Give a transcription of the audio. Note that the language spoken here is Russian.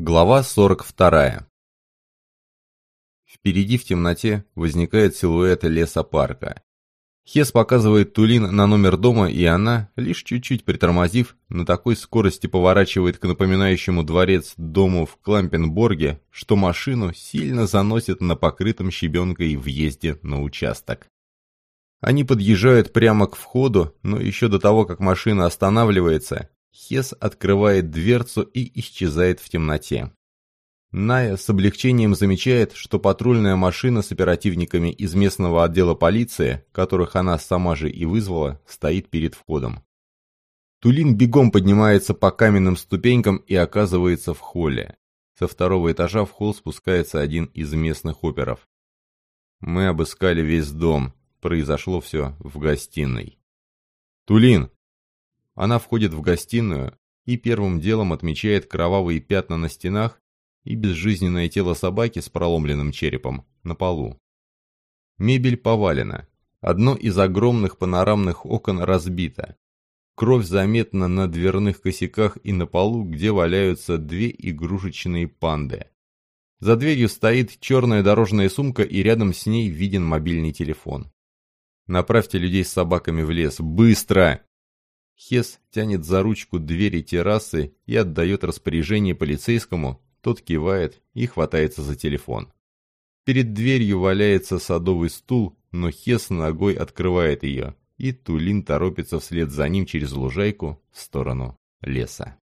Глава 42. Впереди в темноте возникает силуэт лесопарка. Хес показывает Тулин на номер дома, и она, лишь чуть-чуть притормозив, на такой скорости поворачивает к напоминающему дворец дому в Клампенборге, что машину сильно заносит на покрытом щебенкой въезде на участок. Они подъезжают прямо к входу, но еще до того, как машина останавливается, Хес открывает дверцу и исчезает в темноте. Ная с облегчением замечает, что патрульная машина с оперативниками из местного отдела полиции, которых она сама же и вызвала, стоит перед входом. Тулин бегом поднимается по каменным ступенькам и оказывается в холле. Со второго этажа в холл спускается один из местных оперов. Мы обыскали весь дом. Произошло все в гостиной. «Тулин, она входит в гостиную и первым делом отмечает кровавые пятна на стенах и безжизненное тело собаки с проломленным черепом на полу. Мебель повалена. Одно из огромных панорамных окон разбито. Кровь заметна на дверных косяках и на полу, где валяются две игрушечные панды. За дверью стоит черная дорожная сумка и рядом с ней виден мобильный телефон. «Направьте людей с собаками в лес. Быстро!» Хес тянет за ручку двери террасы и отдает распоряжение полицейскому, тот кивает и хватается за телефон. Перед дверью валяется садовый стул, но Хес ногой открывает ее, и Тулин торопится вслед за ним через лужайку в сторону леса.